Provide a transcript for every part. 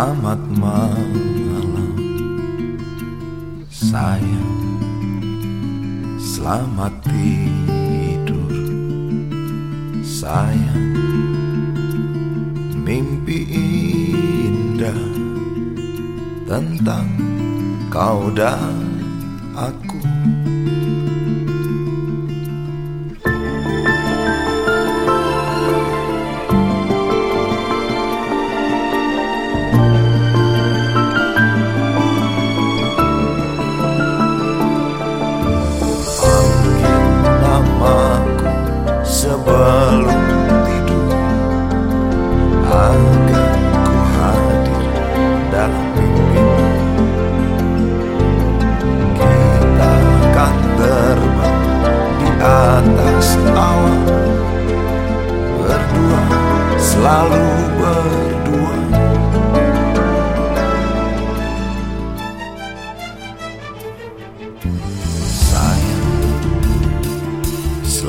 Selamat malam sayang Selamat tidur. Sayang Mimpi indah tentang kau dan aku sebelum tidur. Agar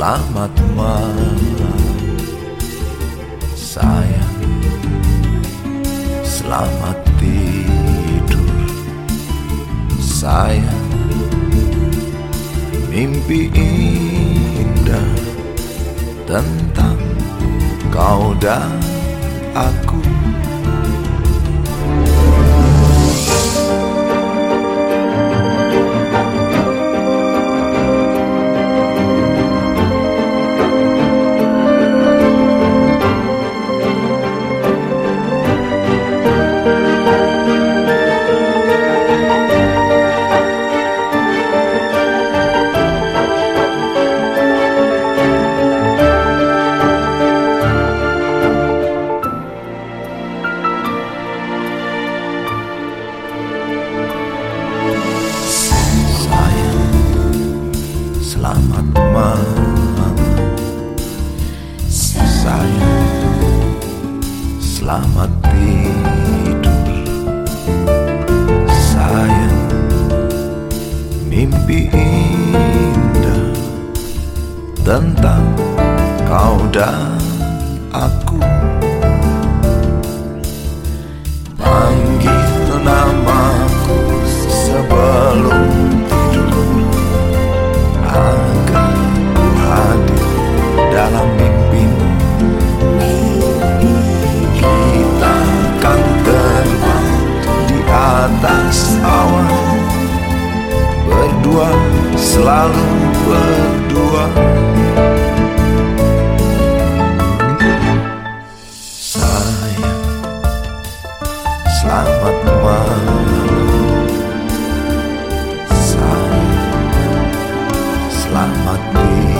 Selamat malam Sayang. Selamat tidur Sayang. Mimpi indah Tentang kau dan aku Selamat malam. Sayang Selamat tidur. Sayang Mimpi indah Tentang kau dan aku berdua sayang selamat malam. Sayang Selamat tidur